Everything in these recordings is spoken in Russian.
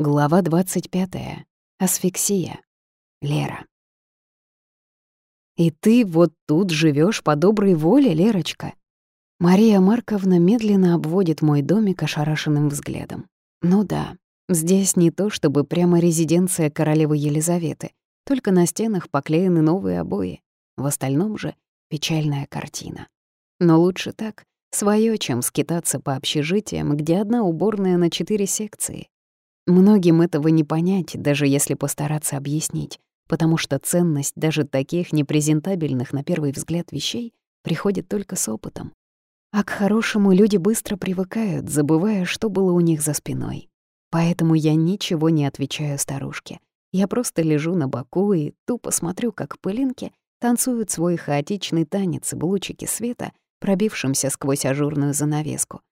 Глава 25. Асфиксия. Лера. «И ты вот тут живешь по доброй воле, Лерочка?» Мария Марковна медленно обводит мой домик ошарашенным взглядом. «Ну да, здесь не то чтобы прямо резиденция королевы Елизаветы, только на стенах поклеены новые обои. В остальном же печальная картина. Но лучше так, своё, чем скитаться по общежитиям, где одна уборная на четыре секции. Многим этого не понять, даже если постараться объяснить, потому что ценность даже таких непрезентабельных на первый взгляд вещей приходит только с опытом. А к хорошему люди быстро привыкают, забывая, что было у них за спиной. Поэтому я ничего не отвечаю старушке. Я просто лежу на боку и тупо смотрю, как пылинки танцуют свой хаотичный танец в лучике света, пробившемся сквозь ажурную занавеску,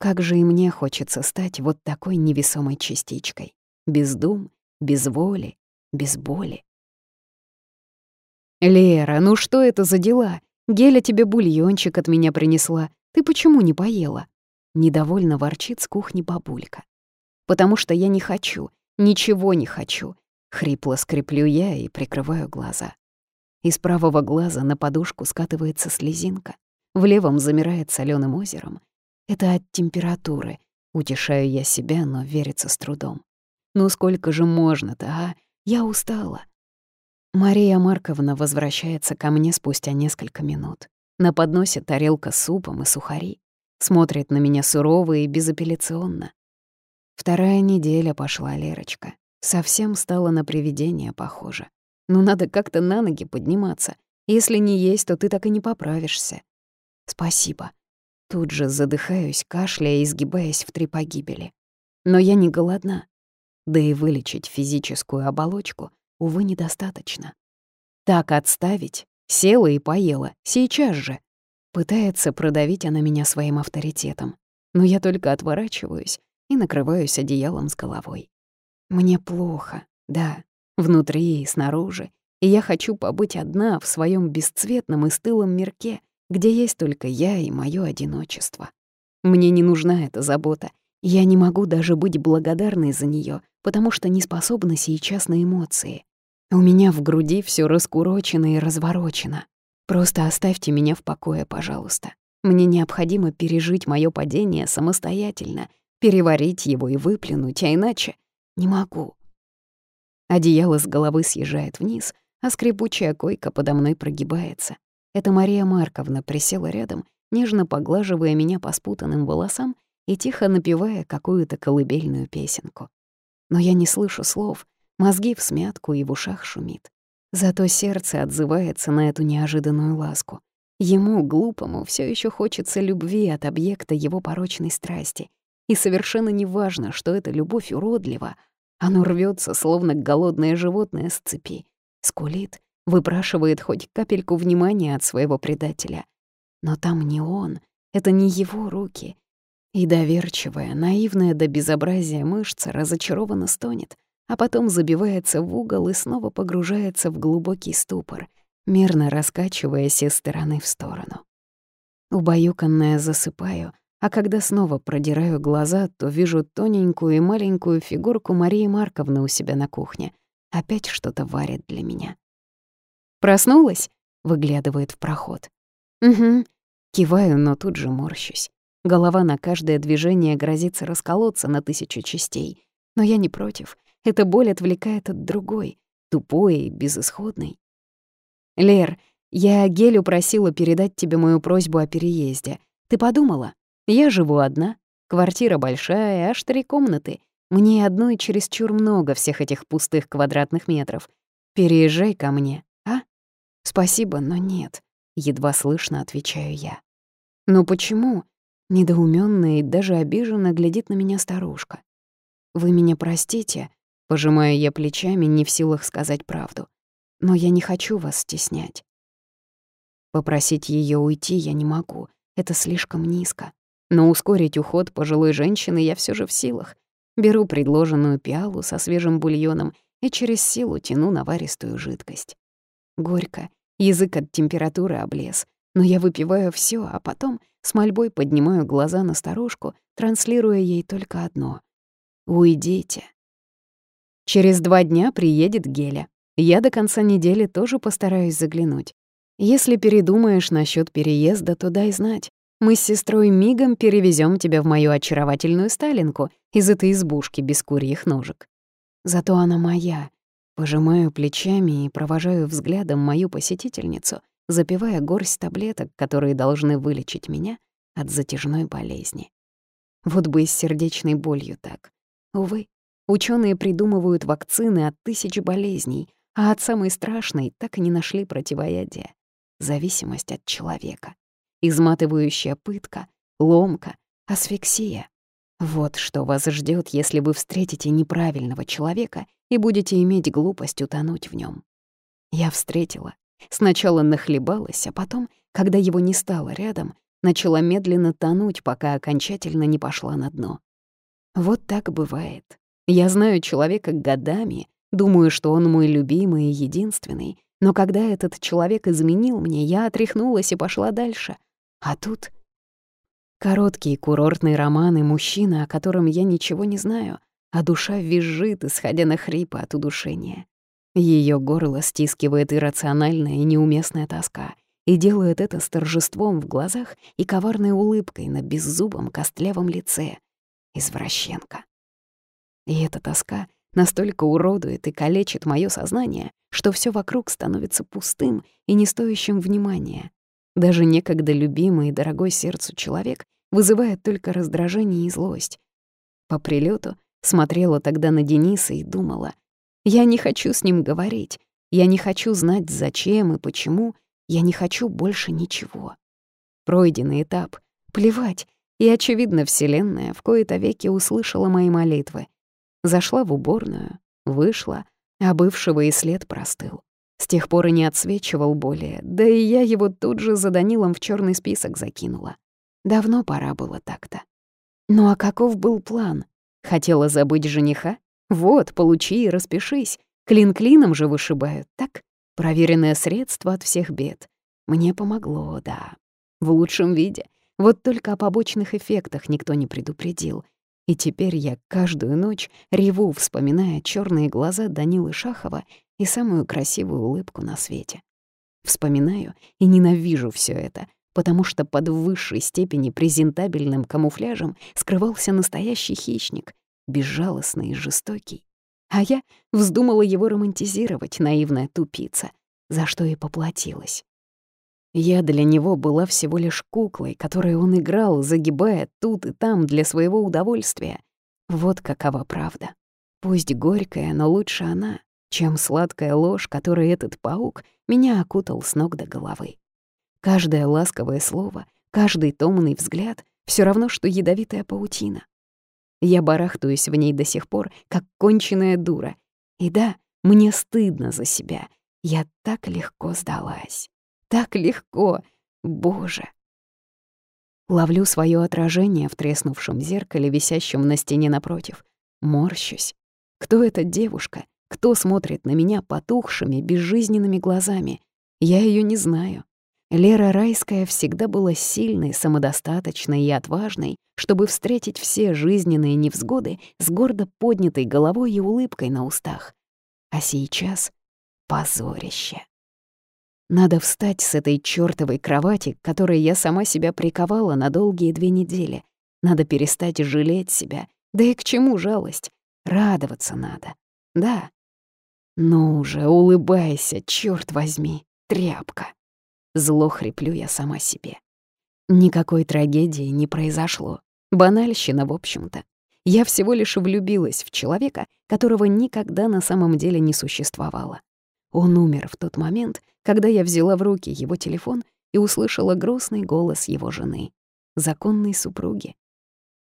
как же и мне хочется стать вот такой невесомой частичкой. Без дум, без воли, без боли. «Лера, ну что это за дела? Геля тебе бульончик от меня принесла. Ты почему не поела?» Недовольно ворчит с кухни бабулька. «Потому что я не хочу, ничего не хочу». Хрипло скреплю я и прикрываю глаза. Из правого глаза на подушку скатывается слезинка, в левом замирает соленым озером, это от температуры. Утешаю я себя, но верится с трудом. Ну сколько же можно-то, а? Я устала. Мария Марковна возвращается ко мне спустя несколько минут. На подносе тарелка с супом и сухари. Смотрит на меня сурово и безапелляционно. Вторая неделя пошла, Лерочка. Совсем стала на привидение похоже. Ну надо как-то на ноги подниматься. Если не есть, то ты так и не поправишься. Спасибо. Тут же задыхаюсь, кашляя и сгибаясь в три погибели. Но я не голодна. Да и вылечить физическую оболочку, увы, недостаточно. Так отставить, села и поела, сейчас же. Пытается продавить она меня своим авторитетом. Но я только отворачиваюсь и накрываюсь одеялом с головой. Мне плохо, да, внутри и снаружи, и я хочу побыть одна в своем бесцветном и стылом мирке, где есть только я и мое одиночество. Мне не нужна эта забота. Я не могу даже быть благодарной за нее, потому что не способна сейчас на эмоции. У меня в груди все раскурочено и разворочено. Просто оставьте меня в покое, пожалуйста. Мне необходимо пережить мое падение самостоятельно, переварить его и выплюнуть, а иначе не могу. Одеяло с головы съезжает вниз, а скрипучая койка подо мной прогибается. Это Мария Марковна присела рядом, нежно поглаживая меня по спутанным волосам и тихо напевая какую-то колыбельную песенку. Но я не слышу слов, мозги в смятку и в ушах шумит. Зато сердце отзывается на эту неожиданную ласку. Ему, глупому, все еще хочется любви от объекта его порочной страсти. И совершенно не важно, что эта любовь уродлива. Оно рвется, словно голодное животное с цепи, скулит выпрашивает хоть капельку внимания от своего предателя. Но там не он, это не его руки. И доверчивая, наивная до безобразия мышца разочарованно стонет, а потом забивается в угол и снова погружается в глубокий ступор, мерно раскачиваясь из стороны в сторону. Убаюканная засыпаю, а когда снова продираю глаза, то вижу тоненькую и маленькую фигурку Марии Марковны у себя на кухне. Опять что-то варит для меня. «Проснулась?» — выглядывает в проход. «Угу». Киваю, но тут же морщусь. Голова на каждое движение грозится расколоться на тысячу частей. Но я не против. Эта боль отвлекает от другой, тупой и безысходной. «Лер, я Гелю просила передать тебе мою просьбу о переезде. Ты подумала? Я живу одна. Квартира большая, аж три комнаты. Мне одной чересчур много всех этих пустых квадратных метров. Переезжай ко мне, «Спасибо, но нет», — едва слышно отвечаю я. «Но почему?» — недоумённо и даже обиженно глядит на меня старушка. «Вы меня простите», — пожимаю я плечами, не в силах сказать правду. «Но я не хочу вас стеснять». Попросить её уйти я не могу, это слишком низко. Но ускорить уход пожилой женщины я всё же в силах. Беру предложенную пиалу со свежим бульоном и через силу тяну наваристую жидкость. Горько, язык от температуры облез. Но я выпиваю все, а потом с мольбой поднимаю глаза на старушку, транслируя ей только одно. «Уйдите». Через два дня приедет Геля. Я до конца недели тоже постараюсь заглянуть. Если передумаешь насчет переезда, то дай знать. Мы с сестрой мигом перевезем тебя в мою очаровательную Сталинку из этой избушки без курьих ножек. Зато она моя. Пожимаю плечами и провожаю взглядом мою посетительницу, запивая горсть таблеток, которые должны вылечить меня от затяжной болезни. Вот бы и с сердечной болью так. Увы, ученые придумывают вакцины от тысяч болезней, а от самой страшной так и не нашли противоядия — зависимость от человека изматывающая пытка, ломка, асфиксия. Вот что вас ждет, если вы встретите неправильного человека и будете иметь глупость утонуть в нем. Я встретила. Сначала нахлебалась, а потом, когда его не стало рядом, начала медленно тонуть, пока окончательно не пошла на дно. Вот так бывает. Я знаю человека годами, думаю, что он мой любимый и единственный, но когда этот человек изменил мне, я отряхнулась и пошла дальше — а тут... Короткий курортный роман и мужчина, о котором я ничего не знаю, а душа визжит, исходя на хрипы от удушения. Ее горло стискивает иррациональная и неуместная тоска и делает это с торжеством в глазах и коварной улыбкой на беззубом костлявом лице. Извращенка. И эта тоска настолько уродует и калечит моё сознание, что всё вокруг становится пустым и не стоящим внимания. Даже некогда любимый и дорогой сердцу человек вызывает только раздражение и злость. По прилету смотрела тогда на Дениса и думала, я не хочу с ним говорить, я не хочу знать, зачем и почему, я не хочу больше ничего. Пройденный этап, плевать, и, очевидно, Вселенная в кои-то веки услышала мои молитвы. Зашла в уборную, вышла, а бывшего и след простыл. С тех пор и не отсвечивал более, да и я его тут же за Данилом в черный список закинула. Давно пора было так-то. Ну а каков был план? Хотела забыть жениха? Вот, получи и распишись. Клин клином же вышибают, так? Проверенное средство от всех бед. Мне помогло, да. В лучшем виде. Вот только о побочных эффектах никто не предупредил. И теперь я каждую ночь реву, вспоминая черные глаза Данилы Шахова и самую красивую улыбку на свете. Вспоминаю и ненавижу все это, потому что под высшей степени презентабельным камуфляжем скрывался настоящий хищник, безжалостный и жестокий. А я вздумала его романтизировать, наивная тупица, за что и поплатилась. Я для него была всего лишь куклой, которой он играл, загибая тут и там для своего удовольствия. Вот какова правда. Пусть горькая, но лучше она, чем сладкая ложь, которой этот паук меня окутал с ног до головы. Каждое ласковое слово, каждый томный взгляд — все равно, что ядовитая паутина. Я барахтаюсь в ней до сих пор, как конченая дура. И да, мне стыдно за себя. Я так легко сдалась. Так легко. Боже. Ловлю свое отражение в треснувшем зеркале, висящем на стене напротив. Морщусь. Кто эта девушка? Кто смотрит на меня потухшими, безжизненными глазами? Я ее не знаю. Лера Райская всегда была сильной, самодостаточной и отважной, чтобы встретить все жизненные невзгоды с гордо поднятой головой и улыбкой на устах. А сейчас — позорище. Надо встать с этой чёртовой кровати, к которой я сама себя приковала на долгие две недели. Надо перестать жалеть себя. Да и к чему жалость? Радоваться надо. Да, «Ну уже, улыбайся, черт возьми, тряпка!» Зло хриплю я сама себе. Никакой трагедии не произошло. Банальщина, в общем-то. Я всего лишь влюбилась в человека, которого никогда на самом деле не существовало. Он умер в тот момент, когда я взяла в руки его телефон и услышала грустный голос его жены, законной супруги.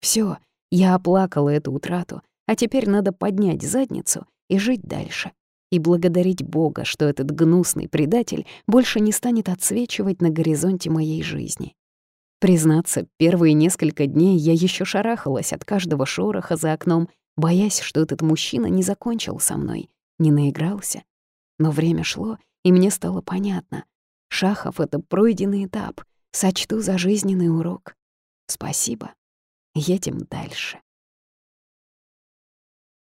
Все, я оплакала эту утрату, а теперь надо поднять задницу и жить дальше и благодарить Бога, что этот гнусный предатель больше не станет отсвечивать на горизонте моей жизни. Признаться, первые несколько дней я еще шарахалась от каждого шороха за окном, боясь, что этот мужчина не закончил со мной, не наигрался. Но время шло, и мне стало понятно. Шахов — это пройденный этап, сочту за жизненный урок. Спасибо. Едем дальше.